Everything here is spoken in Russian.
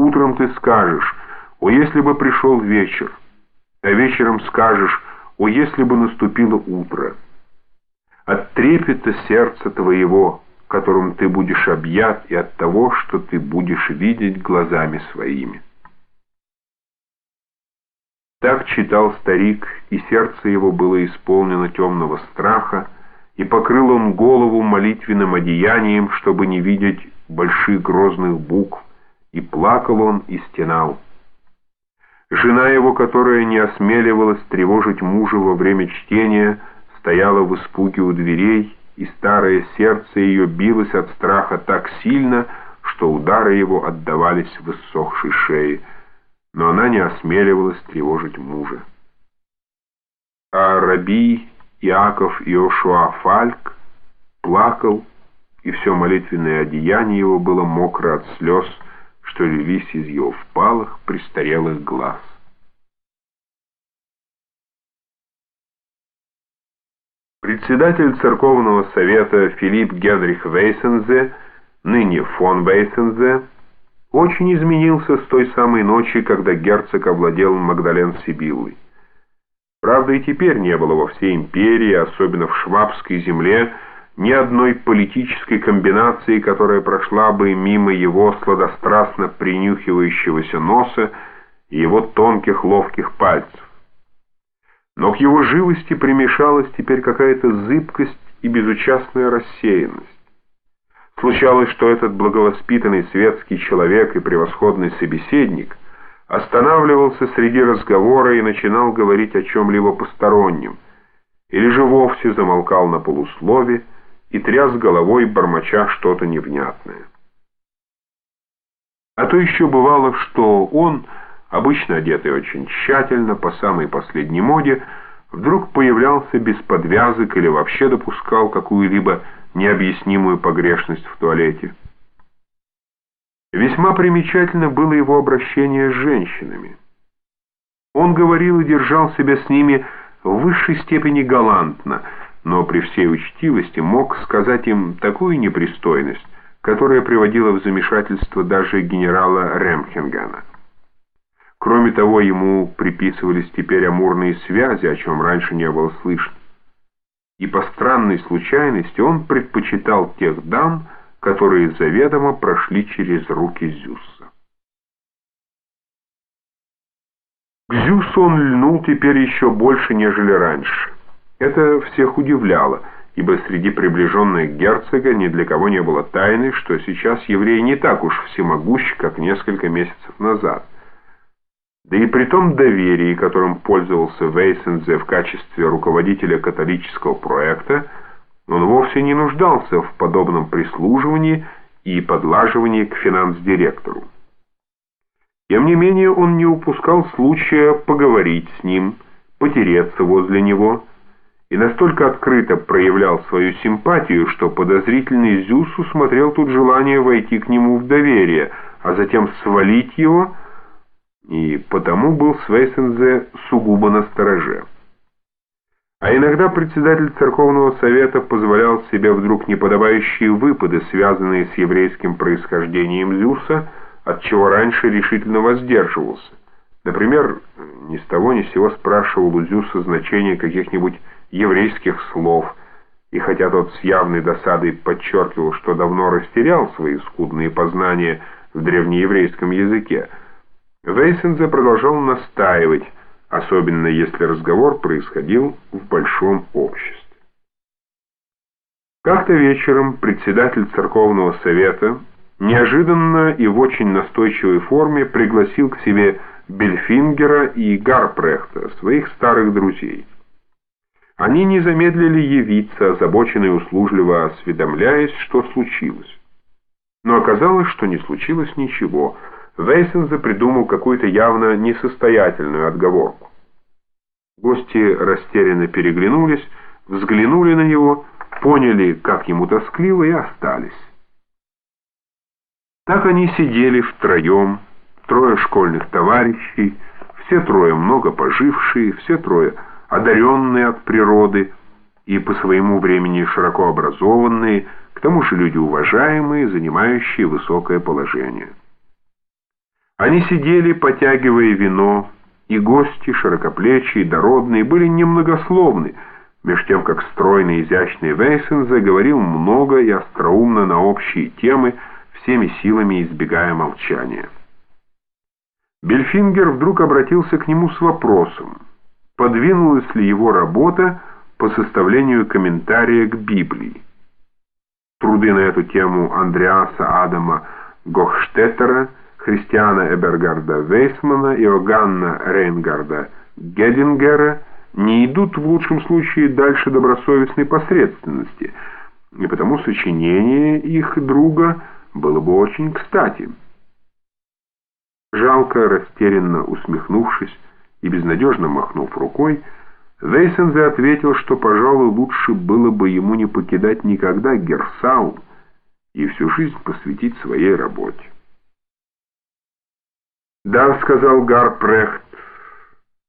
Утром ты скажешь, о, если бы пришел вечер, а вечером скажешь, о, если бы наступило утро. От трепета сердца твоего, которым ты будешь объят, и от того, что ты будешь видеть глазами своими. Так читал старик, и сердце его было исполнено темного страха, и покрыл он голову молитвенным одеянием, чтобы не видеть больших грозных букв, и плакал он и стенал. Жена его, которая не осмеливалась тревожить мужа во время чтения, стояла в испуге у дверей, и старое сердце ее билось от страха так сильно, что удары его отдавались в иссохшей шее но она не осмеливалась тревожить мужа. А Раби Иаков Иошуа Фальк плакал, и все молитвенное одеяние его было мокро от слез, что лились из его впалых, престарелых глаз. Председатель церковного совета Филипп Генрих Вейсензе, ныне фон Вейсензе, очень изменился с той самой ночи, когда герцог овладел Магдален Сибиллой. Правда, и теперь не было во всей империи, особенно в Швабской земле, ни одной политической комбинации, которая прошла бы мимо его сладострастно принюхивающегося носа и его тонких ловких пальцев. Но к его живости примешалась теперь какая-то зыбкость и безучастная рассеянность. Случалось, что этот благовоспитанный светский человек и превосходный собеседник останавливался среди разговора и начинал говорить о чем-либо постороннем, или же вовсе замолкал на полуслове и тряс головой, бормоча что-то невнятное. А то еще бывало, что он, обычно одетый очень тщательно, по самой последней моде, вдруг появлялся без подвязок или вообще допускал какую-либо необъяснимую погрешность в туалете. Весьма примечательно было его обращение с женщинами. Он говорил и держал себя с ними в высшей степени галантно, но при всей учтивости мог сказать им такую непристойность, которая приводила в замешательство даже генерала Ремхенгана. Кроме того, ему приписывались теперь амурные связи, о чем раньше не было слышно и по странной случайности он предпочитал тех дам, которые заведомо прошли через руки Зюса. К Зюсу он льнул теперь еще больше, нежели раньше. Это всех удивляло, ибо среди приближенных герцога ни для кого не было тайны, что сейчас еврей не так уж всемогущ, как несколько месяцев назад. Да и при том доверии, которым пользовался Вейсензе в качестве руководителя католического проекта, он вовсе не нуждался в подобном прислуживании и подлаживании к финанс-директору. Тем не менее он не упускал случая поговорить с ним, потереться возле него, и настолько открыто проявлял свою симпатию, что подозрительный Зюс усмотрел тут желание войти к нему в доверие, а затем свалить его – и потому был Свейсензе сугубо на стороже. А иногда председатель церковного совета позволял себе вдруг неподобающие выпады, связанные с еврейским происхождением Зюса, от чего раньше решительно воздерживался. Например, ни с того ни с сего спрашивал у Зюса значение каких-нибудь еврейских слов, и хотя тот с явной досадой подчеркивал, что давно растерял свои скудные познания в древнееврейском языке, Вейсензе продолжал настаивать, особенно если разговор происходил в большом обществе. Как-то вечером председатель церковного совета неожиданно и в очень настойчивой форме пригласил к себе Бельфингера и Гарпрехта, своих старых друзей. Они не замедлили явиться, озабоченные услужливо осведомляясь, что случилось. Но оказалось, что не случилось ничего – Вейсензе придумал какую-то явно несостоятельную отговорку. Гости растерянно переглянулись, взглянули на него, поняли, как ему тоскливо, и остались. Так они сидели втроем, трое школьных товарищей, все трое много пожившие, все трое одаренные от природы и по своему времени широко образованные, к тому же люди уважаемые, занимающие высокое положение. Они сидели, потягивая вино, и гости, широкоплечие, дородные, были немногословны, меж тем как стройный, изящный Вейсензе говорил много и остроумно на общие темы, всеми силами избегая молчания. Бельфингер вдруг обратился к нему с вопросом, подвинулась ли его работа по составлению комментария к Библии. Труды на эту тему Андреаса Адама Гохштеттера, Христиана Эбергарда Вейсмана и Оганна Рейнгарда Гедингера не идут в лучшем случае дальше добросовестной посредственности, и потому сочинение их друга было бы очень кстати. Жалко, растерянно усмехнувшись и безнадежно махнув рукой, Вейсензе ответил, что, пожалуй, лучше было бы ему не покидать никогда Герсау и всю жизнь посвятить своей работе. «Да», — сказал Гарпрехт,